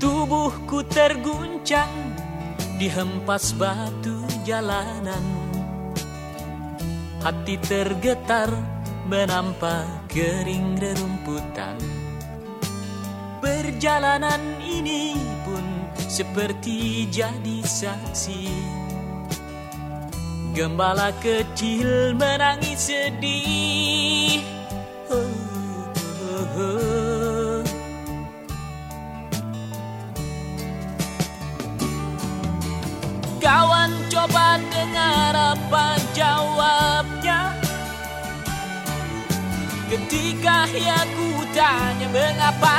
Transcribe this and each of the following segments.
Tubuhku terguncang dihempas batu jalanan. Hati tergetar menampak kering rerumputan. Perjalanan ini pun seperti jadi saksi Gembala kecil menangis sedih. Kawan coba dengar apa jawabnya Ketika ya ku tanya mengapa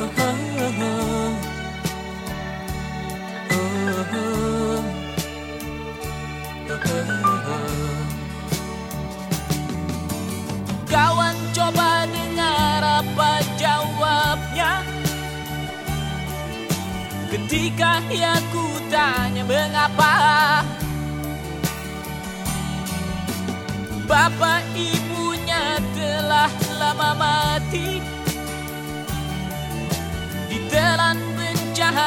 Kawan coba dengar apa jawabnya? Ketika ya ku tanya mengapa Bapak ibunya telah lama mati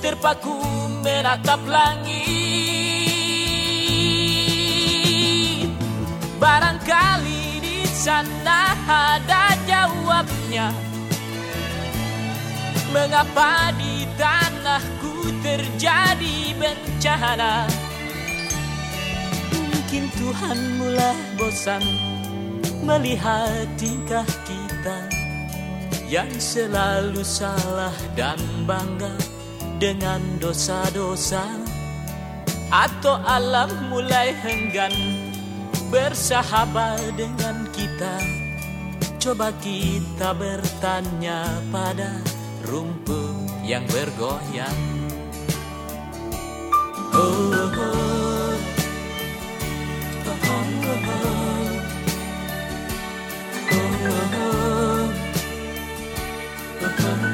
Terpaku menatap langit. Barangkali di sana ada jawabnya. Mengapa di tanahku terjadi bencana? Mungkin Tuhan mulai bosan Melihat tingkah kita Yang selalu salah dan bangga dengan dosa-dosa atau alam mulai henggan bersahabat dengan kita coba kita bertanya pada rumput yang bergoyang. Oh, oh, oh. Oh, oh, oh. Oh, oh, oh.